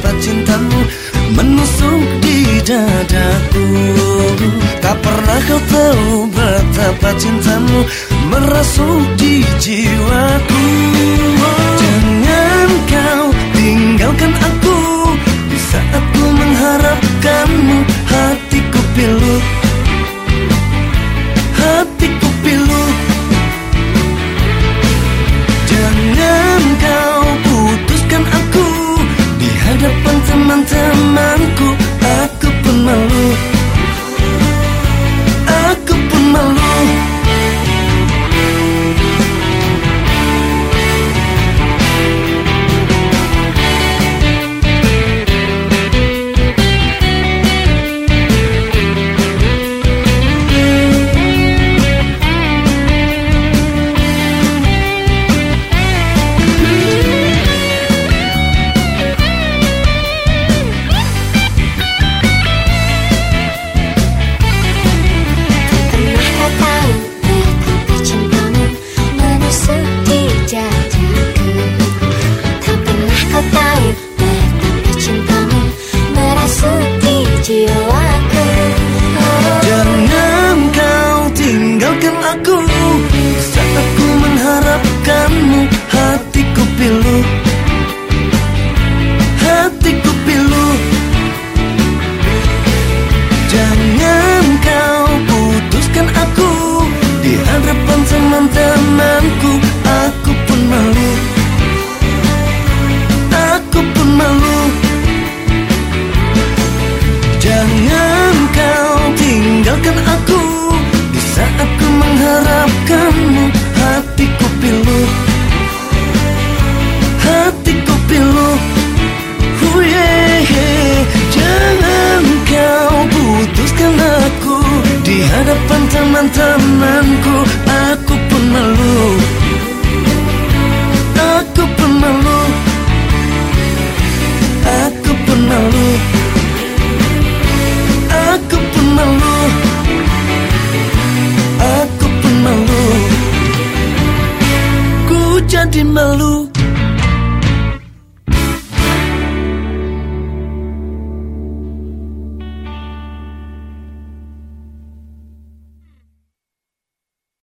mata cintamu menusuk di dadaku. Tak pernah kau tahu betapa cintamu tinggalkan aku di malu.